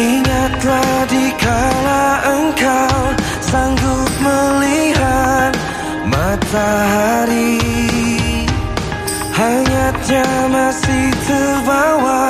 Ingatlah dikala engkau sanggup melihat matahari? Hangatnya masih terbawa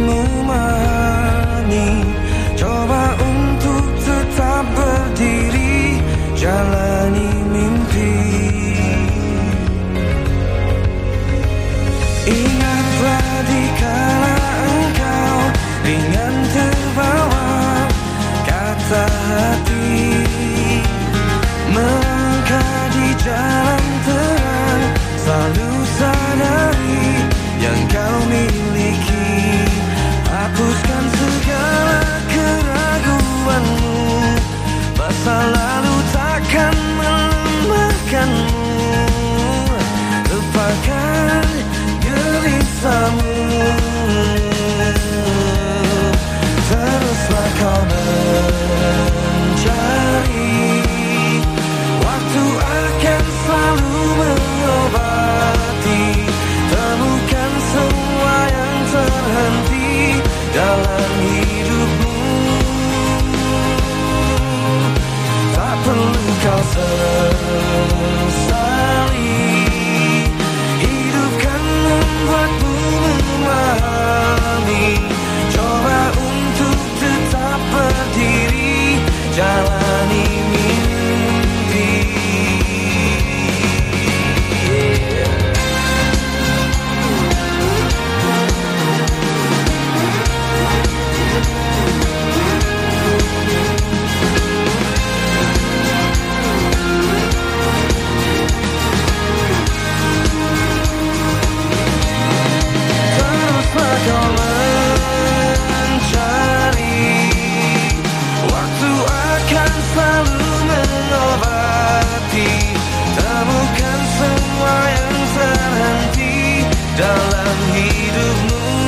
Ringan terbawa kata hati all I need dalam hidupmu.